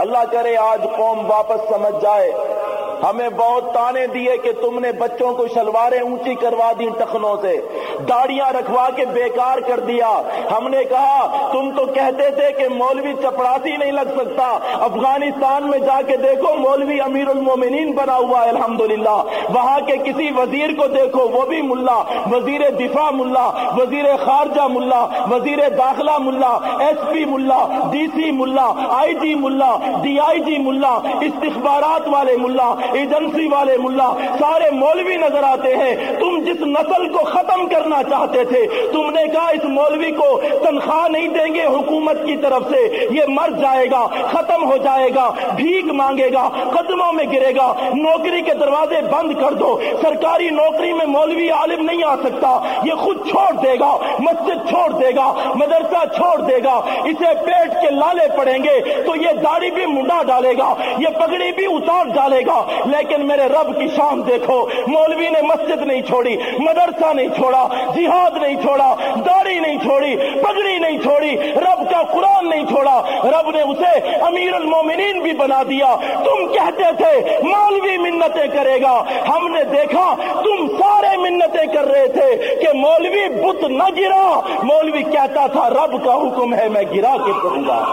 اللہ کرے آج قوم واپس سمجھ جائے۔ ہمیں بہت تانے دیے کہ تم نے بچوں کو شلواریں اونچی کروا دی ٹخنوں سے۔ داڑیاں رکھوا کے بیکار کر دیا۔ ہم نے کہا، تم تو کہتے تھے کہ مولوی چپڑاسی نہیں لگ سکتا۔ افغانستان میں جا کے دیکھو، مولوی امیر المومنین بنا ہوا ہے، الحمدللہ۔ وہاں کے کسی وزیر کو دیکھو، وہ بھی ملا۔ وزیر دفاع ملا، وزیر خارجہ ملا، وزیر داخلہ ملا، ایس پی ملا، ڈی سی ملا، آئی جی ملا، ڈی آئی جی ملا، استخبارات والے ملا ایجنسی والے ملا سارے مولوی نظر آتے ہیں۔ تم جس نسل کو ختم کرنا چاہتے تھے، تم نے کہا اس مولوی کو تنخواہ نہیں دیں گے حکومت کی طرف سے، یہ مر جائے گا، ختم ہو جائے گا، بھیک مانگے گا، قدموں میں گرے گا، نوکری کے دروازے بند کر دو، سرکاری نوکری میں مولوی عالم نہیں آ سکتا، یہ خود چھوڑ دے گا، مسجد چھوڑ دے گا، مدرسہ چھوڑ دے گا، اسے پیٹ کے لالے پڑیں گے، تو یہ داڑھی بھی منڈا ڈالے گا، یہ پگڑی بھی اتار ڈالے گا، لیکن میرے رب کی شان دیکھو، مولوی نے مسجد نہیں چھوڑی۔ مدرسہ نہیں چھوڑا، جہاد نہیں چھوڑا، داڑھی نہیں چھوڑی، پگڑی نہیں چھوڑی، رب کا قرآن نہیں چھوڑا، رب نے اسے امیر المومنین بھی بنا دیا۔ تم کہتے تھے مولوی منتیں کرے گا۔ ہم نے دیکھا، تم سارے منتیں کر رہے تھے کہ مولوی بت نہ گرا۔ مولوی کہتا تھا، رب کا حکم ہے، میں گرا کے کروں گا۔